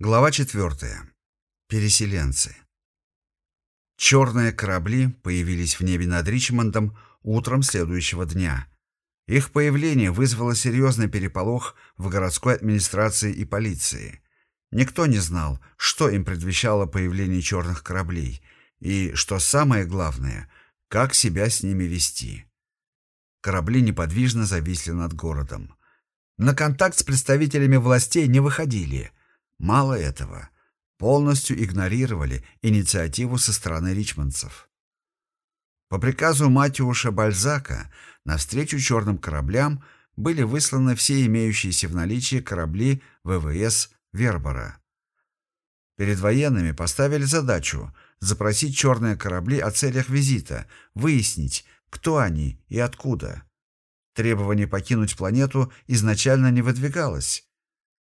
Глава 4. Переселенцы. Черные корабли появились в небе над Ричмондом утром следующего дня. Их появление вызвало серьезный переполох в городской администрации и полиции. Никто не знал, что им предвещало появление черных кораблей и, что самое главное, как себя с ними вести. Корабли неподвижно зависли над городом. На контакт с представителями властей не выходили – Мало этого, полностью игнорировали инициативу со стороны ричмондцев. По приказу Матиуша Бальзака навстречу черным кораблям были высланы все имеющиеся в наличии корабли ВВС «Вербора». Перед военными поставили задачу запросить черные корабли о целях визита, выяснить, кто они и откуда. Требование покинуть планету изначально не выдвигалось.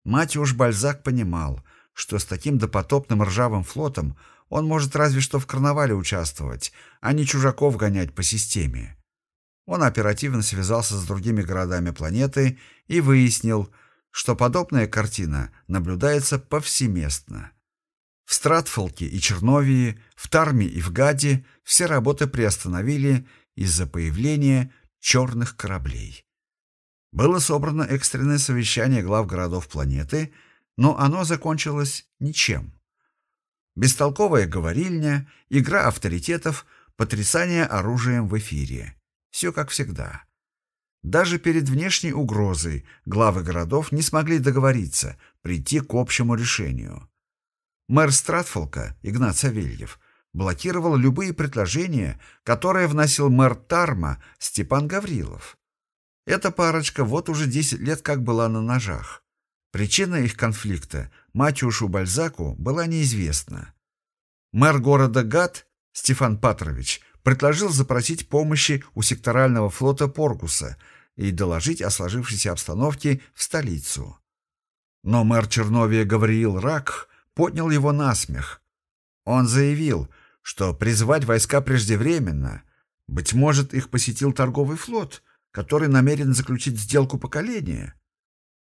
Матюш Бальзак понимал, что с таким допотопным ржавым флотом он может разве что в карнавале участвовать, а не чужаков гонять по системе. Он оперативно связался с другими городами планеты и выяснил, что подобная картина наблюдается повсеместно. В Стратфолке и Черновии, в Тарме и в Гаде все работы приостановили из-за появления черных кораблей. Было собрано экстренное совещание глав городов планеты, но оно закончилось ничем. Бестолковая говорильня, игра авторитетов, потрясание оружием в эфире. Все как всегда. Даже перед внешней угрозой главы городов не смогли договориться, прийти к общему решению. Мэр Стратфолка, Игнат Савельев, блокировал любые предложения, которые вносил мэр Тарма Степан Гаврилов. Эта парочка вот уже 10 лет как была на ножах. Причина их конфликта Матюшу Бальзаку была неизвестна. Мэр города Гат Стефан Патрович предложил запросить помощи у секторального флота Поргуса и доложить о сложившейся обстановке в столицу. Но мэр Черновия Гавриил Рак поднял его на смех. Он заявил, что призвать войска преждевременно. Быть может, их посетил торговый флот — который намерен заключить сделку поколения.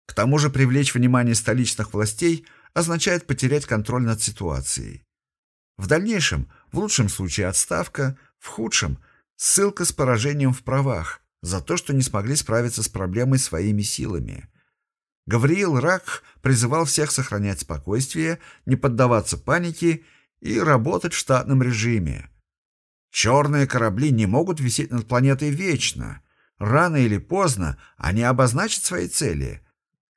К тому же привлечь внимание столичных властей означает потерять контроль над ситуацией. В дальнейшем, в лучшем случае отставка, в худшем – ссылка с поражением в правах за то, что не смогли справиться с проблемой своими силами. Гавриил Рак призывал всех сохранять спокойствие, не поддаваться панике и работать в штатном режиме. Черные корабли не могут висеть над планетой вечно – Рано или поздно они обозначат свои цели.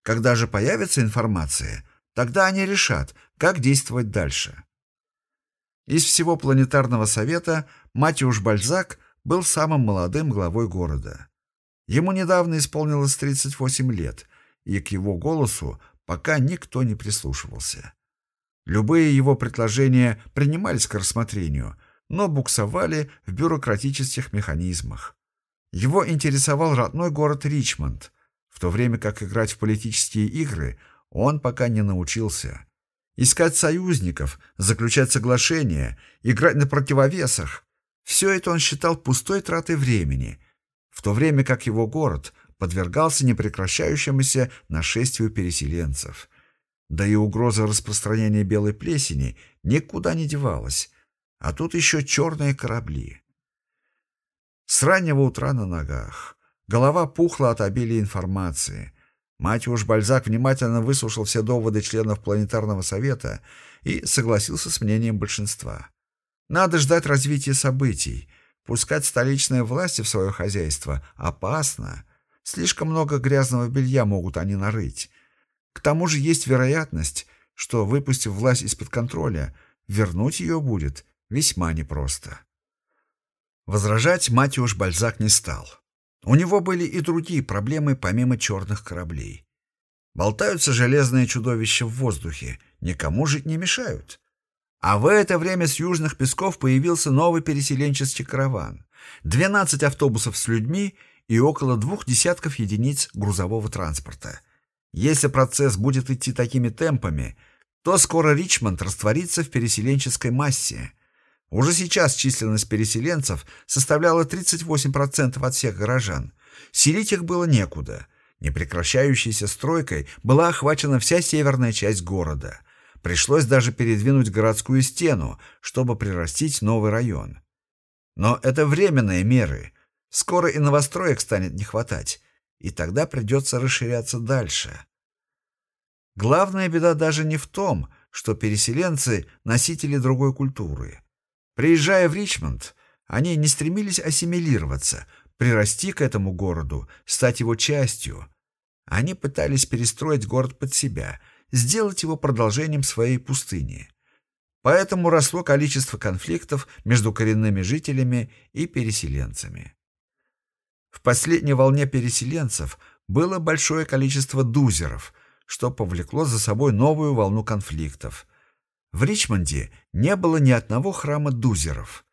Когда же появится информация, тогда они решат, как действовать дальше. Из всего планетарного совета Матиуш Бальзак был самым молодым главой города. Ему недавно исполнилось 38 лет, и к его голосу пока никто не прислушивался. Любые его предложения принимались к рассмотрению, но буксовали в бюрократических механизмах. Его интересовал родной город Ричмонд, в то время как играть в политические игры он пока не научился. Искать союзников, заключать соглашения, играть на противовесах – все это он считал пустой тратой времени, в то время как его город подвергался непрекращающемуся нашествию переселенцев. Да и угроза распространения белой плесени никуда не девалась, а тут еще черные корабли. С раннего утра на ногах. Голова пухла от обилия информации. Матюш Бальзак внимательно выслушал все доводы членов планетарного совета и согласился с мнением большинства. Надо ждать развития событий. Пускать столичные власти в свое хозяйство опасно. Слишком много грязного белья могут они нарыть. К тому же есть вероятность, что, выпустив власть из-под контроля, вернуть ее будет весьма непросто. Возражать Матиуш Бальзак не стал. У него были и другие проблемы помимо черных кораблей. Болтаются железные чудовища в воздухе, никому жить не мешают. А в это время с южных песков появился новый переселенческий караван. 12 автобусов с людьми и около двух десятков единиц грузового транспорта. Если процесс будет идти такими темпами, то скоро Ричмонд растворится в переселенческой массе – уже сейчас численность переселенцев составляла 38% от всех горожан. Селить их было некуда. Непрекращающейся стройкой была охвачена вся северная часть города. Пришлось даже передвинуть городскую стену, чтобы прирастить новый район. Но это временные меры. Скоро и новостроек станет не хватать, и тогда придется расширяться дальше. Главная беда даже не в том, что переселенцы – носители другой культуры. Приезжая в Ричмонд, они не стремились ассимилироваться, прирасти к этому городу, стать его частью. Они пытались перестроить город под себя, сделать его продолжением своей пустыни. Поэтому росло количество конфликтов между коренными жителями и переселенцами. В последней волне переселенцев было большое количество дузеров, что повлекло за собой новую волну конфликтов. В Ричмонде не было ни одного храма дузеров.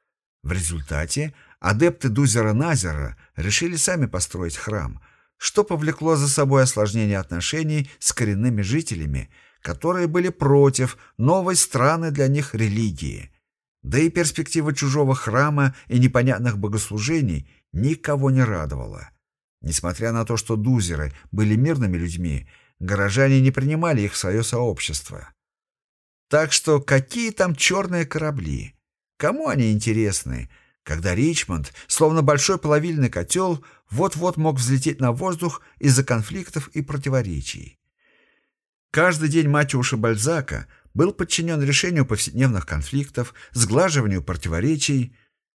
В результате адепты Дузера Назера решили сами построить храм, что повлекло за собой осложнение отношений с коренными жителями, которые были против новой страны для них религии. Да и перспектива чужого храма и непонятных богослужений никого не радовала. Несмотря на то, что дузеры были мирными людьми, горожане не принимали их в свое сообщество. Так что какие там черные корабли? Кому они интересны, когда Ричмонд, словно большой плавильный котел, вот-вот мог взлететь на воздух из-за конфликтов и противоречий? Каждый день Матюша Бальзака был подчинен решению повседневных конфликтов, сглаживанию противоречий.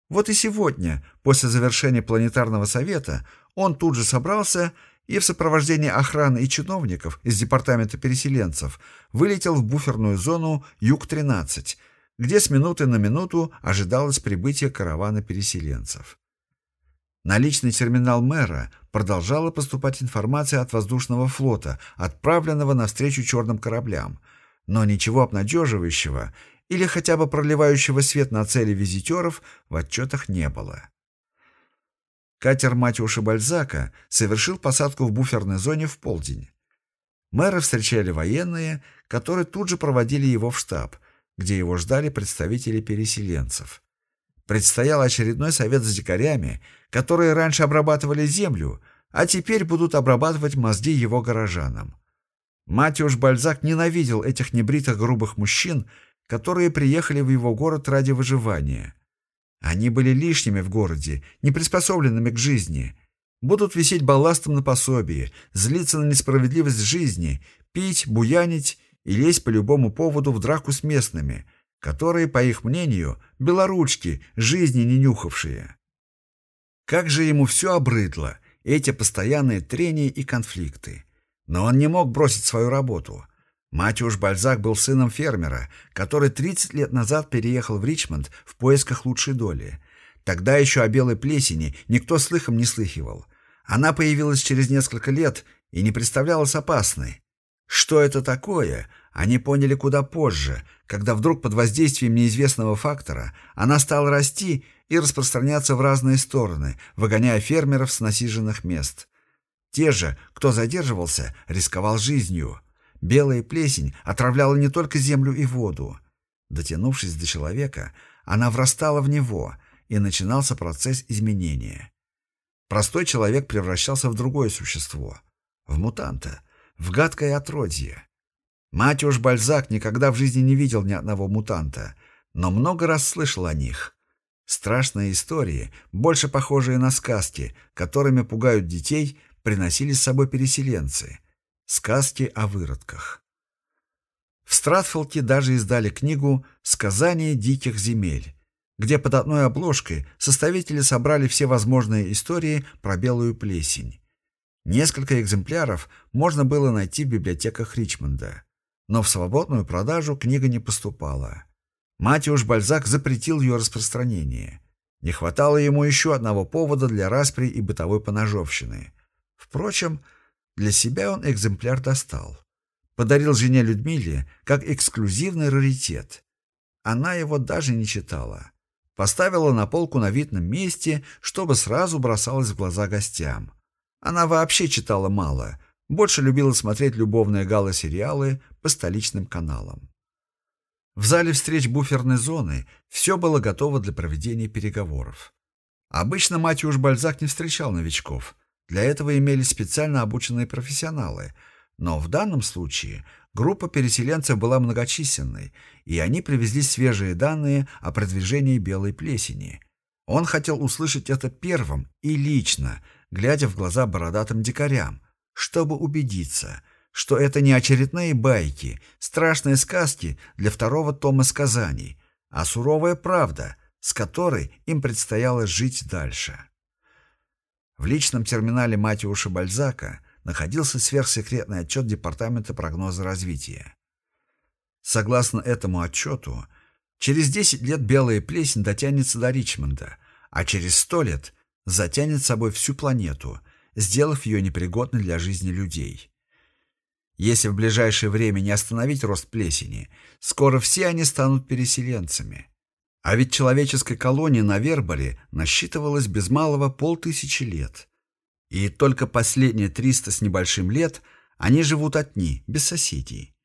Вот и сегодня, после завершения планетарного совета, он тут же собрался и в сопровождении охраны и чиновников из департамента переселенцев вылетел в буферную зону Юг-13, где с минуты на минуту ожидалось прибытие каравана переселенцев. На личный терминал мэра продолжала поступать информация от воздушного флота, отправленного навстречу черным кораблям, но ничего обнадеживающего или хотя бы проливающего свет на цели визитеров в отчетах не было. Катер Матюша Бальзака совершил посадку в буферной зоне в полдень. Мэра встречали военные, которые тут же проводили его в штаб, где его ждали представители переселенцев. Предстоял очередной совет с дикарями, которые раньше обрабатывали землю, а теперь будут обрабатывать мозги его горожанам. Матюш Бальзак ненавидел этих небритых грубых мужчин, которые приехали в его город ради выживания. Они были лишними в городе, не приспособленными к жизни. Будут висеть балластом на пособии, злиться на несправедливость жизни, пить, буянить и лезть по любому поводу в драку с местными, которые, по их мнению, белоручки, жизни не нюхавшие. Как же ему все обрыдло, эти постоянные трения и конфликты. Но он не мог бросить свою работу. Матюш Бальзак был сыном фермера, который 30 лет назад переехал в Ричмонд в поисках лучшей доли. Тогда еще о белой плесени никто слыхом не слыхивал. Она появилась через несколько лет и не представлялась опасной. Что это такое, они поняли куда позже, когда вдруг под воздействием неизвестного фактора она стала расти и распространяться в разные стороны, выгоняя фермеров с насиженных мест. Те же, кто задерживался, рисковал жизнью. Белая плесень отравляла не только землю и воду. Дотянувшись до человека, она врастала в него, и начинался процесс изменения. Простой человек превращался в другое существо, в мутанта, в гадкое отродье. Матюш Бальзак никогда в жизни не видел ни одного мутанта, но много раз слышал о них. Страшные истории, больше похожие на сказки, которыми пугают детей, приносили с собой переселенцы. Сказки о выродках. В Стратфолке даже издали книгу «Сказания диких земель», где под одной обложкой составители собрали все возможные истории про белую плесень. Несколько экземпляров можно было найти в библиотеках Ричмонда, но в свободную продажу книга не поступала. Матиуш Бальзак запретил ее распространение. Не хватало ему еще одного повода для распри и бытовой поножовщины. Впрочем, для себя он экземпляр достал. Подарил жене Людмиле как эксклюзивный раритет. Она его даже не читала. Поставила на полку на видном месте, чтобы сразу бросалось в глаза гостям. Она вообще читала мало, больше любила смотреть любовные гала-сериалы по столичным каналам. В зале встреч буферной зоны все было готово для проведения переговоров. Обычно Матюш Бальзак не встречал новичков. Для этого имелись специально обученные профессионалы. Но в данном случае группа переселенцев была многочисленной, и они привезли свежие данные о продвижении белой плесени. Он хотел услышать это первым и лично, глядя в глаза бородатым дикарям, чтобы убедиться, что это не очередные байки, страшные сказки для второго тома сказаний, а суровая правда, с которой им предстояло жить дальше. В личном терминале Матиуша Бальзака находился сверхсекретный отчет Департамента прогноза развития. Согласно этому отчету, через 10 лет белая плесень дотянется до Ричмонда, а через 100 лет затянет собой всю планету, сделав ее непригодной для жизни людей. Если в ближайшее время не остановить рост плесени, скоро все они станут переселенцами. А ведь человеческая колония на Верборе насчитывалась без малого полтысячи лет. И только последние триста с небольшим лет они живут одни, без соседей.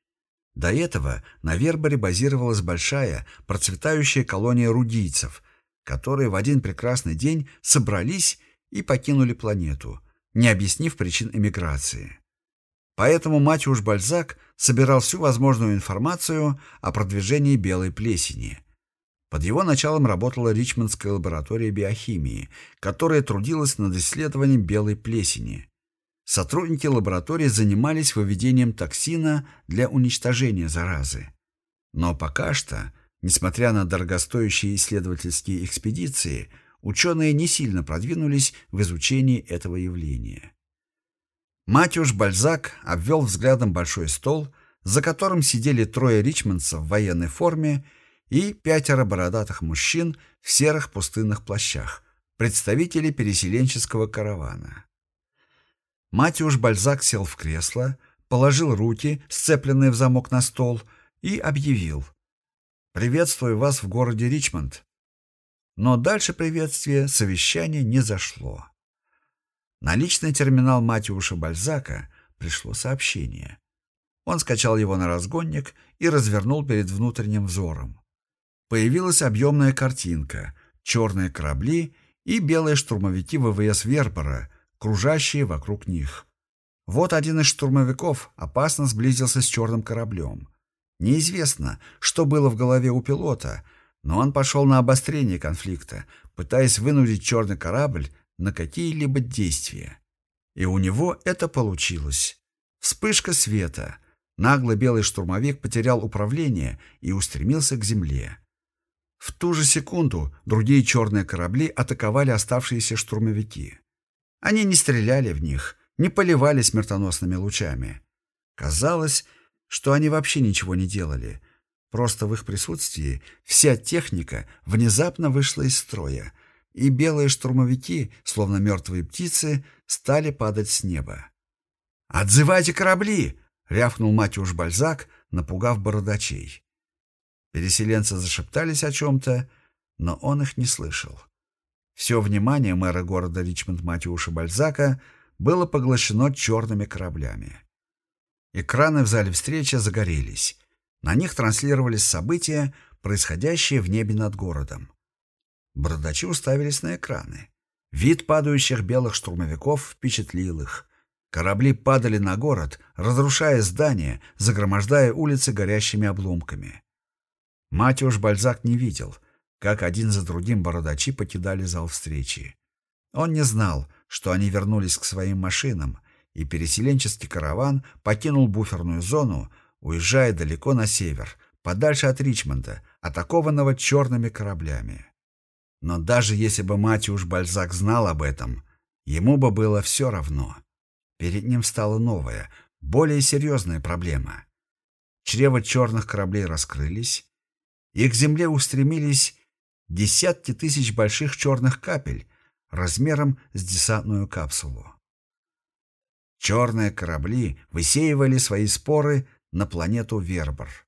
До этого на Верборе базировалась большая, процветающая колония рудийцев, которые в один прекрасный день собрались и покинули планету, не объяснив причин эмиграции. Поэтому Матюш Бальзак собирал всю возможную информацию о продвижении белой плесени. Под его началом работала Ричмондская лаборатория биохимии, которая трудилась над исследованием белой плесени. Сотрудники лаборатории занимались выведением токсина для уничтожения заразы. Но пока что, несмотря на дорогостоящие исследовательские экспедиции, ученые не сильно продвинулись в изучении этого явления. Матюш Бальзак обвел взглядом большой стол, за которым сидели трое ричмондцев в военной форме и пятеро бородатых мужчин в серых пустынных плащах, представители переселенческого каравана. Матюш Бальзак сел в кресло, положил руки, сцепленные в замок на стол, и объявил «Приветствую вас в городе Ричмонд». Но дальше приветствия совещание не зашло. На личный терминал Матиуша Бальзака пришло сообщение. Он скачал его на разгонник и развернул перед внутренним взором. Появилась объемная картинка, черные корабли и белые штурмовики ВВС Вербора, кружащие вокруг них. Вот один из штурмовиков опасно сблизился с черным кораблем. Неизвестно, что было в голове у пилота, но он пошел на обострение конфликта, пытаясь вынудить черный корабль на какие-либо действия. И у него это получилось. Вспышка света. Наглый белый штурмовик потерял управление и устремился к земле. В ту же секунду другие черные корабли атаковали оставшиеся штурмовики. Они не стреляли в них, не поливали смертоносными лучами. Казалось, что они вообще ничего не делали. Просто в их присутствии вся техника внезапно вышла из строя — и белые штурмовики, словно мертвые птицы, стали падать с неба. «Отзывайте корабли!» — рявкнул Матюш Бальзак, напугав бородачей. Переселенцы зашептались о чем-то, но он их не слышал. Все внимание мэра города Ричмонд Матюша Бальзака было поглощено черными кораблями. Экраны в зале встречи загорелись. На них транслировались события, происходящие в небе над городом. Бородачи уставились на экраны. Вид падающих белых штурмовиков впечатлил их. Корабли падали на город, разрушая здания, загромождая улицы горящими обломками. Матюш Бальзак не видел, как один за другим бородачи покидали зал встречи. Он не знал, что они вернулись к своим машинам, и переселенческий караван покинул буферную зону, уезжая далеко на север, подальше от Ричмонда, атакованного черными кораблями. Но даже если бы Матюш Бальзак знал об этом, ему бы было все равно. Перед ним стала новая, более серьезная проблема. Чрева черных кораблей раскрылись, и к земле устремились десятки тысяч больших черных капель размером с десантную капсулу. Черные корабли высеивали свои споры на планету Вербор.